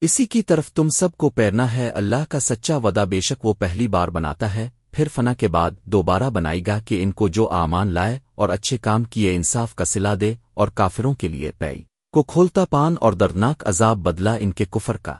اسی کی طرف تم سب کو پیرنا ہے، اللہ کا سچا ودا بے شک وہ پہلی بار بناتا ہے، پھر فنا کے بعد دوبارہ بنائی گا کہ ان کو جو آمان لائے اور اچھے کام کیے انصاف کا سلا دے اور کافروں کے لیے پئی کو کھولتا پان اور دردناک عذاب بدلا ان کے کفر کا۔